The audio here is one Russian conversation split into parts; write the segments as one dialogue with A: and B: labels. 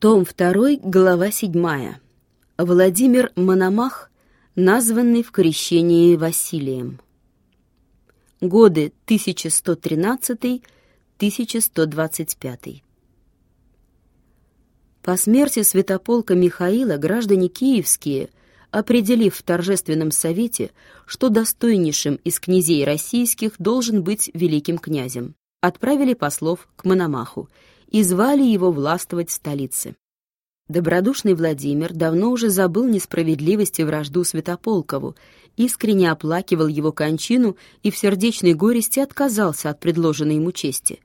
A: Том 2, глава 7. Владимир Мономах, названный в крещении Василием. Годы 1113-1125. По смерти святополка Михаила граждане киевские, определив в торжественном совете, что достойнейшим из князей российских должен быть великим князем, отправили послов к Мономаху и звали его властвовать в столице. Добродушный Владимир давно уже забыл несправедливость и вражду Святополкову, искренне оплакивал его кончину и в сердечной горести отказался от предложенной ему чести.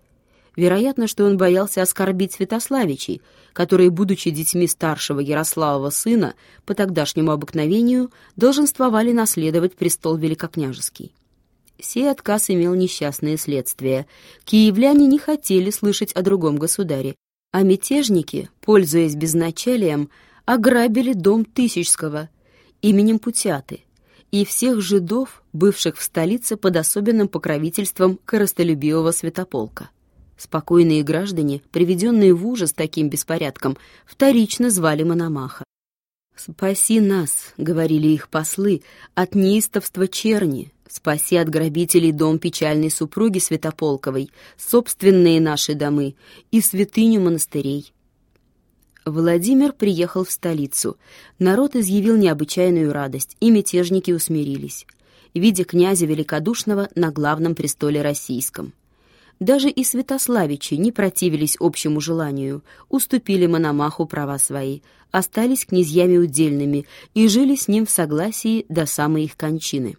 A: Вероятно, что он боялся оскорбить Святославичей, которые, будучи детьми старшего Ярославова сына, по тогдашнему обыкновению долженствовали наследовать престол великокняжеский. Сей отказ имел несчастные следствия. Киевляне не хотели слышать о другом государе, а мятежники, пользуясь безначалием, ограбили дом Тысячского именем Путяты и всех жидов, бывших в столице под особенным покровительством коростолюбивого святополка. Спокойные граждане, приведенные в ужас таким беспорядком, вторично звали Мономаха. «Спаси нас», — говорили их послы, — «от неистовства черни, Спаси от грабителей дом печальной супруги Святополковой, собственные наши домы и святыню монастырей. Владимир приехал в столицу. Народ изъявил необычайную радость, и мятежники усмирились, видя князя великодушного на главном престоле российском. Даже и святославичи не противились общему желанию, уступили Мономаху права свои, остались князьями удельными и жили с ним в согласии до самой их кончины.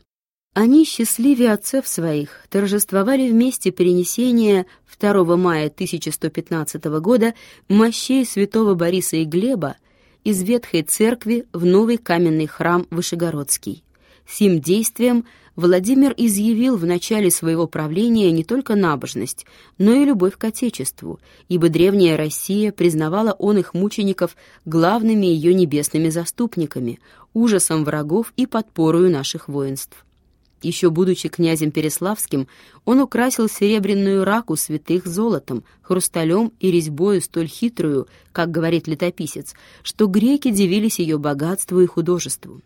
A: Они, счастливее отцов своих, торжествовали вместе перенесение 2 мая 1115 года мощей святого Бориса и Глеба из Ветхой Церкви в новый каменный храм Вышегородский. Сим действием Владимир изъявил в начале своего правления не только набожность, но и любовь к Отечеству, ибо древняя Россия признавала он их мучеников главными ее небесными заступниками, ужасом врагов и подпорою наших воинств. Еще будучи князем Переславским, он украсил серебряную раку святых золотом, хрусталем и резьбою столь хитрую, как говорит летописец, что греки дивились ее богатству и художеству.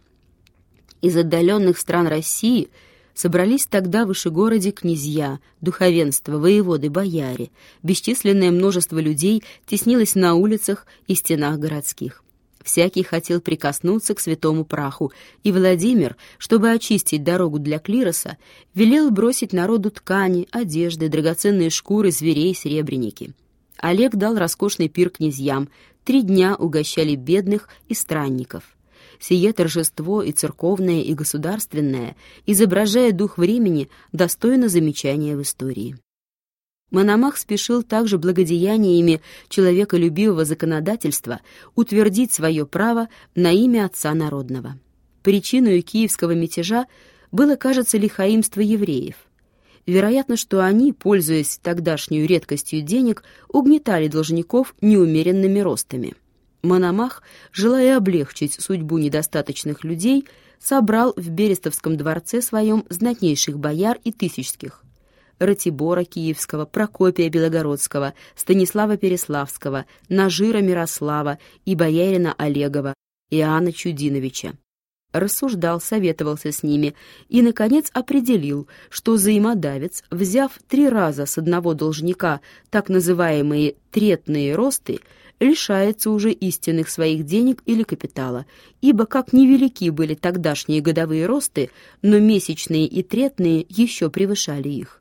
A: Из отдаленных стран России собрались тогда в Вышегороде князья, духовенство, воеводы, бояре. Бесчисленное множество людей теснилось на улицах и стенах городских. Всякий хотел прикоснуться к святому праху, и Владимир, чтобы очистить дорогу для клироса, велел бросить народу ткани, одежды, драгоценные шкуры, зверей, серебряники. Олег дал роскошный пир князьям, три дня угощали бедных и странников. Сие торжество и церковное, и государственное, изображая дух времени, достойно замечания в истории. Мономах спешил также благодеяниями человеколюбивого законодательства утвердить свое право на имя Отца Народного. Причиной киевского мятежа было, кажется, лихаимство евреев. Вероятно, что они, пользуясь тогдашней редкостью денег, угнетали должников неумеренными ростами. Мономах, желая облегчить судьбу недостаточных людей, собрал в Берестовском дворце своем знатнейших бояр и тысячских, Ратибора Киевского, Прокопия Белогородского, Станислава Переславского, Нажира Мирослава и боярина Олегова, Иоанна Чудиновича. Рассуждал, советовался с ними и, наконец, определил, что взаимодавец, взяв три раза с одного должника так называемые «третные росты», лишается уже истинных своих денег или капитала, ибо как невелики были тогдашние годовые росты, но месячные и третные еще превышали их.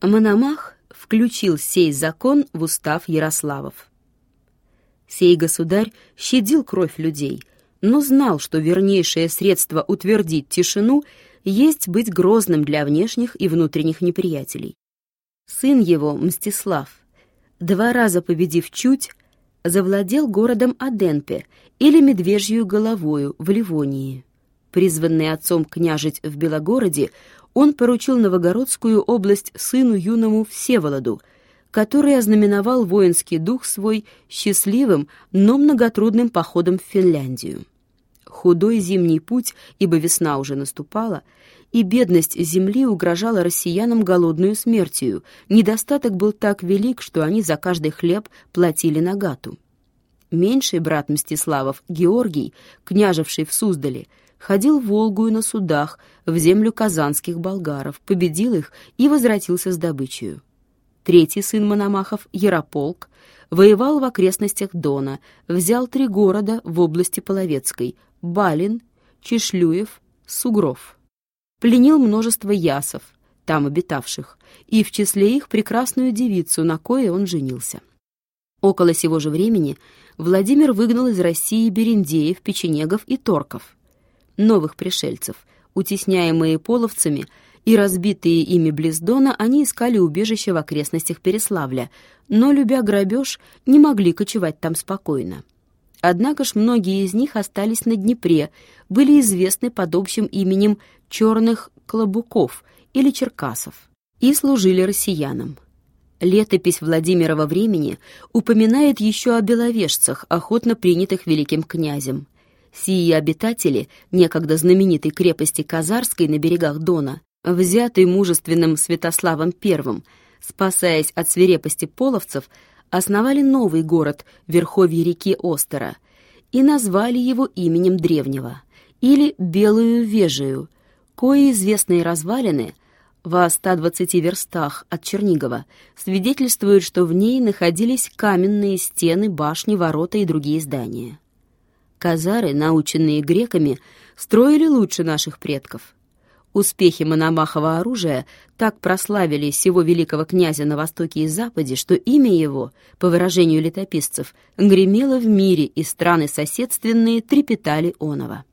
A: Мономах включил сей закон в устав Ярославов. Сей государь щадил кровь людей, но знал, что вернейшее средство утвердить тишину есть быть грозным для внешних и внутренних неприятелей. Сын его, Мстислав, два раза победив чуть, завладел городом Аденпе или Медвежью головою в Ливонии. Призванный отцом княжить в Белогороде, он поручил Новогородскую область сыну юному Всеволоду, который ознаменовал воинский дух свой счастливым, но многотрудным походом в Финляндию. Худой зимний путь, ибо весна уже наступала, и бедность земли угрожала россиянам голодную смертью, недостаток был так велик, что они за каждый хлеб платили нагату. меньший брат Мстиславов, Георгий, княжевший в Суздале, ходил в Волгу на судах в землю казанских болгаров, победил их и возвратился с добычей. Третий сын Мономахов, Ярополк, воевал в окрестностях Дона, взял три города в области Половецкой — Балин, Чешлюев, Сугров. Пленил множество ясов, там обитавших, и в числе их прекрасную девицу, на кое он женился. Около сего же времени Владимир выгнал из России берендеев, печенегов и торков, новых пришельцев, утесняемые половцами и разбитые ими близ Дона, они искали убежище в окрестностях Переславля, но, любя грабеж, не могли кочевать там спокойно. Однако ж многие из них остались на Днепре, были известны под общим именем «черных клобуков» или «черкасов» и служили россиянам. Летопись Владимирова времени упоминает еще о беловежцах, охотно принятых великим князем. Сии обитатели некогда знаменитой крепости Казарской на берегах Дона, взятой мужественным Святославом I, спасаясь от свирепости половцев, основали новый город в верховье реки Остера и назвали его именем древнего, или Белую Вежию, кои известные развалины во 120 верстах от Чернигова свидетельствуют, что в ней находились каменные стены, башни, ворота и другие здания. Казары, наученные греками, строили лучше наших предков. Успехи Мономахова оружия так прославили сего великого князя на Востоке и Западе, что имя его, по выражению летописцев, гремело в мире, и страны соседственные трепетали оного.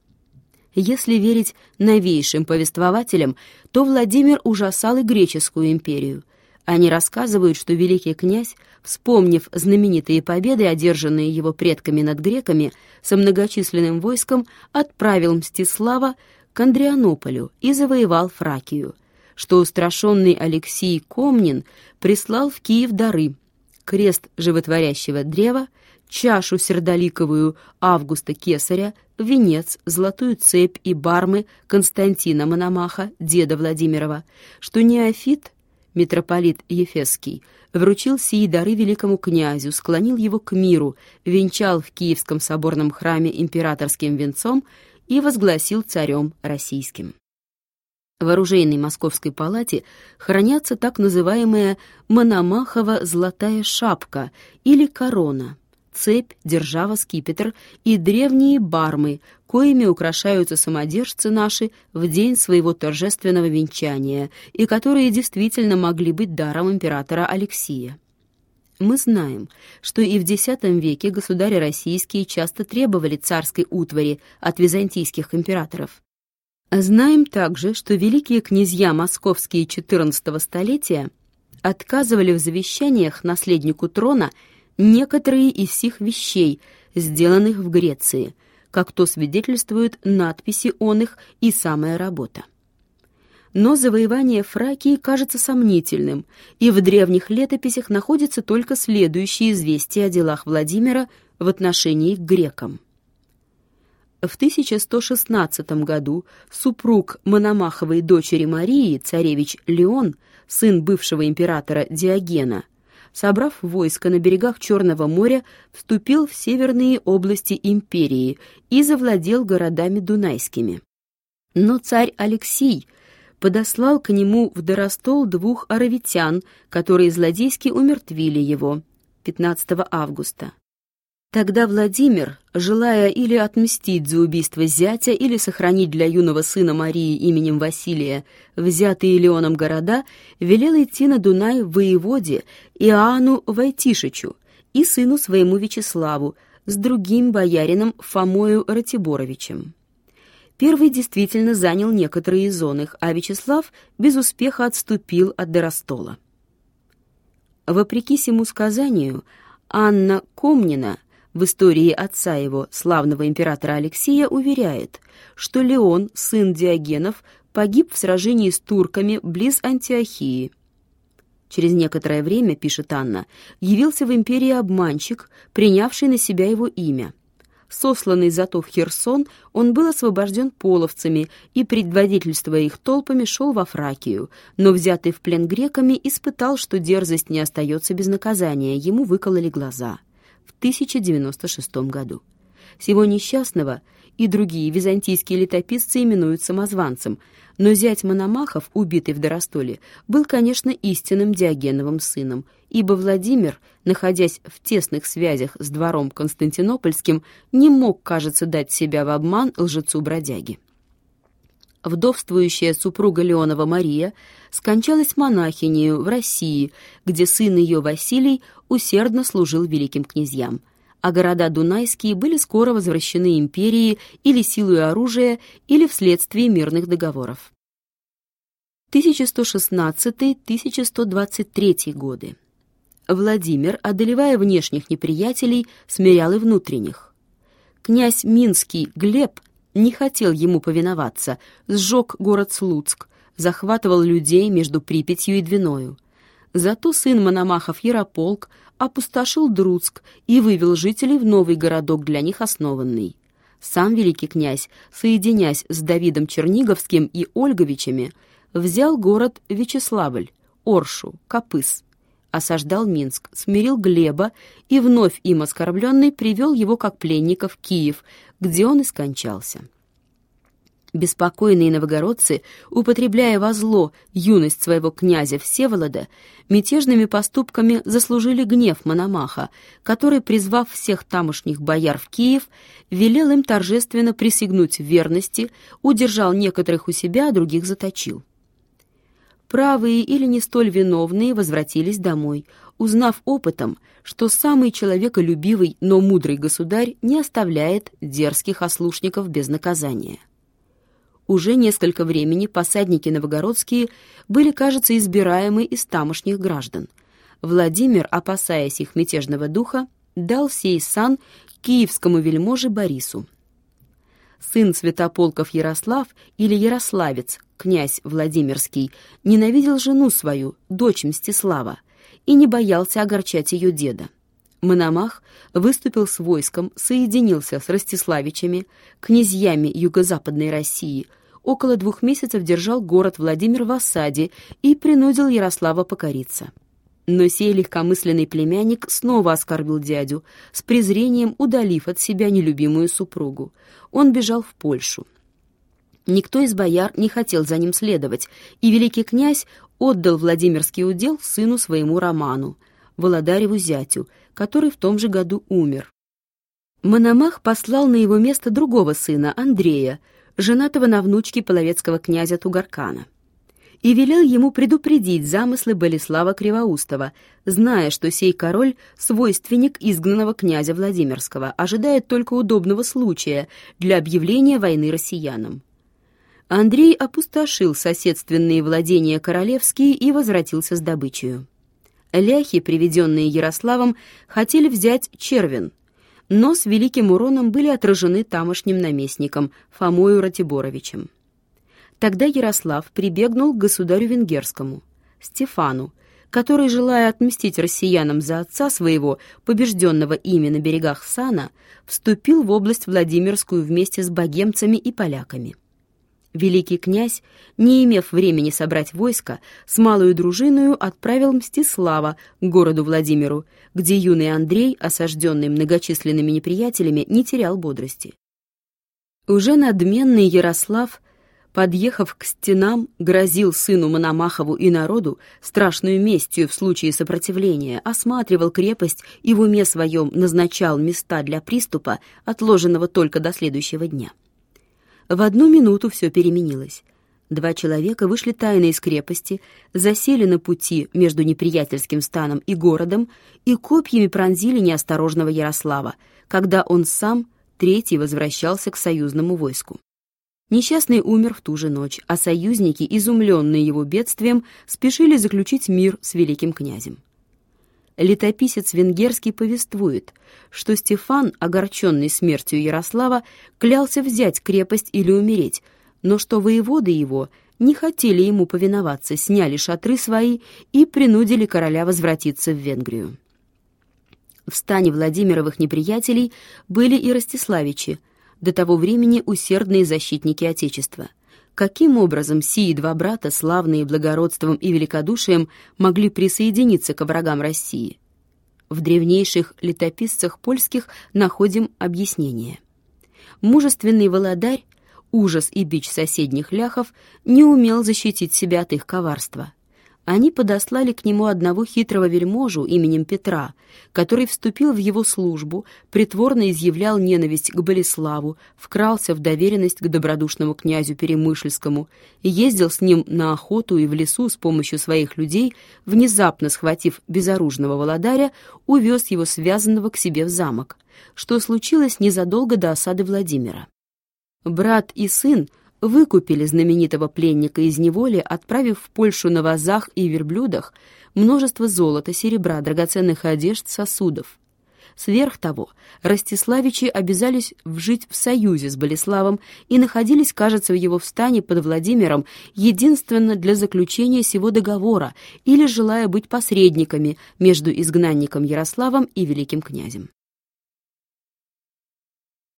A: Если верить новейшим повествователям, то Владимир ужасал и греческую империю. Они рассказывают, что великий князь, вспомнив знаменитые победы, одержанные его предками над греками, со многочисленным войском отправил Мстислава к Андрианополю и завоевал Фракию, что устрашенный Алексей Комнин прислал в Киев дары — крест животворящего древа, чашу сердоликовую Августа Кесаря, венец, золотую цепь и бармы Константина Мономаха, деда Владимирова, что Неофит, митрополит Ефесский, вручил сии дары великому князю, склонил его к миру, венчал в Киевском соборном храме императорским венцом и возгласил царем российским. В оружейной московской палате хранятся так называемая Мономахова золотая шапка или корона, цепь, держава, скипетр и древние бармы, коими украшаются самодержцы наши в день своего торжественного венчания и которые действительно могли быть даром императора Алексия. Мы знаем, что и в X веке государи российские часто требовали царской утвари от византийских императоров. Знаем также, что великие князья московские XIV столетия отказывали в завещаниях наследнику трона некоторые из сих вещей, сделанных в Греции, как то свидетельствуют надписи он их и самая работа но завоевание Фракии кажется сомнительным, и в древних летописях находится только следующее известие о делах Владимира в отношении к грекам. В 1116 году супруг Мономаховой дочери Марии, царевич Леон, сын бывшего императора Диогена, собрав войско на берегах Черного моря, вступил в северные области империи и завладел городами дунайскими. Но царь Алексий подослал к нему в Доростол двух аравитян, которые злодейски умертвили его 15 августа. Тогда Владимир, желая или отмстить за убийство зятя, или сохранить для юного сына Марии именем Василия взятые Леоном города, велел идти на Дунай воеводе Иоанну Войтишичу и сыну своему Вячеславу с другим боярином Фомою Ратиборовичем. Первый действительно занял некоторые из их, а Вячеслав без успеха отступил от Доростола. Вопреки сему сказанию, Анна Комнина в истории отца его, славного императора Алексея, уверяет, что Леон, сын Диогенов, погиб в сражении с турками близ Антиохии. Через некоторое время, пишет Анна, явился в империи обманщик, принявший на себя его имя – Сосланный зато в Херсон, он был освобожден половцами и, предводительствуя их толпами, шел во Фракию, но, взятый в плен греками, испытал, что дерзость не остается без наказания, ему выкололи глаза. В 1096 году. Сего несчастного и другие византийские летописцы именуют самозванцем, но зять Мономахов, убитый в Доростоле, был, конечно, истинным Диогеновым сыном, ибо Владимир, находясь в тесных связях с двором Константинопольским, не мог, кажется, дать себя в обман лжецу-бродяге. Вдовствующая супруга Леонова Мария скончалась монахинею в России, где сын ее Василий усердно служил великим князьям – а города Дунайские были скоро возвращены империи или силой оружия, или вследствие мирных договоров. 1116-1123 годы. Владимир, одолевая внешних неприятелей, смирял и внутренних. Князь Минский Глеб не хотел ему повиноваться, сжег город Слуцк, захватывал людей между Припятью и Двиною. Зато сын Мономахов Ярополк опустошил Друцк и вывел жителей в новый городок для них основанный. Сам великий князь, соединясь с Давидом Черниговским и Ольговичами, взял город Вячеславль, Оршу, Копыс, осаждал Минск, смирил Глеба и, вновь им оскорбленный, привел его как пленника в Киев, где он и скончался. Беспокойные новгородцы, употребляя во зло юность своего князя Всеволода, мятежными поступками заслужили гнев Мономаха, который, призвав всех тамошних бояр в Киев, велел им торжественно присягнуть верности, удержал некоторых у себя, а других заточил. Правые или не столь виновные возвратились домой, узнав опытом, что самый человеколюбивый, но мудрый государь не оставляет дерзких ослушников без наказания. Уже несколько времени посадники новогородские были, кажется, избираемы из тамошних граждан. Владимир, опасаясь их мятежного духа, дал сей сан киевскому вельможе Борису. Сын Святополков Ярослав или Ярославец, князь Владимирский, ненавидел жену свою, дочь Мстислава, и не боялся огорчать ее деда. Мономах выступил с войском, соединился с Ростиславичами, князьями юго-западной России, около двух месяцев держал город Владимир в осаде и принудил Ярослава покориться. Но сей легкомысленный племянник снова оскорбил дядю, с презрением удалив от себя нелюбимую супругу. Он бежал в Польшу. Никто из бояр не хотел за ним следовать, и великий князь отдал Владимирский удел сыну своему Роману, Володареву зятю, который в том же году умер. Мономах послал на его место другого сына, Андрея, женатого на внучке половецкого князя Тугаркана, и велел ему предупредить замыслы Болеслава Кривоустова, зная, что сей король — свойственник изгнанного князя Владимирского, ожидает только удобного случая для объявления войны россиянам. Андрей опустошил соседственные владения королевские и возвратился с добычей. Ляхи, приведенные Ярославом, хотели взять Червин, но с великим уроном были отражены тамошним наместником Фомою Ратиборовичем. Тогда Ярослав прибегнул к государю венгерскому, Стефану, который, желая отмстить россиянам за отца своего, побежденного ими на берегах Сана, вступил в область Владимирскую вместе с богемцами и поляками. Великий князь, не имев времени собрать войско, с малую дружиною отправил Мстислава к городу Владимиру, где юный Андрей, осажденный многочисленными неприятелями, не терял бодрости. Уже надменный Ярослав, подъехав к стенам, грозил сыну Мономахову и народу страшную местью в случае сопротивления, осматривал крепость и в уме своем назначал места для приступа, отложенного только до следующего дня. В одну минуту все переменилось. Два человека вышли тайно из крепости, засели на пути между неприятельским станом и городом и копьями пронзили неосторожного Ярослава, когда он сам, третий, возвращался к союзному войску. Несчастный умер в ту же ночь, а союзники, изумленные его бедствием, спешили заключить мир с великим князем летописец венгерский повествует, что Стефан, огорченный смертью Ярослава, клялся взять крепость или умереть, но что воеводы его не хотели ему повиноваться, сняли шатры свои и принудили короля возвратиться в Венгрию. В стане Владимировых неприятелей были и Ростиславичи, до того времени усердные защитники Отечества – каким образом сии два брата, славные благородством и великодушием, могли присоединиться к врагам России. в древнейших летописцах польских находим объяснение. Мужественный володарь, ужас и бич соседних ляхов, не умел защитить себя от их коварства они подослали к нему одного хитрого вельможу именем Петра, который вступил в его службу, притворно изъявлял ненависть к Болеславу, вкрался в доверенность к добродушному князю Перемышльскому и ездил с ним на охоту и в лесу с помощью своих людей, внезапно схватив безоружного володаря, увез его связанного к себе в замок, что случилось незадолго до осады Владимира. Брат и сын выкупили знаменитого пленника из неволи, отправив в Польшу на вазах и верблюдах множество золота, серебра, драгоценных одежд, сосудов. Сверх того, Ростиславичи обязались жить в союзе с Болеславом и находились, кажется, в его встане под Владимиром единственно для заключения сего договора или желая быть посредниками между изгнанником Ярославом и великим князем.